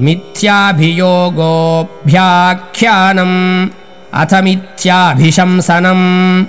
मिथ्याभियोगोऽभ्याख्यानम्। अथ मिथ्याभिशंसनम्।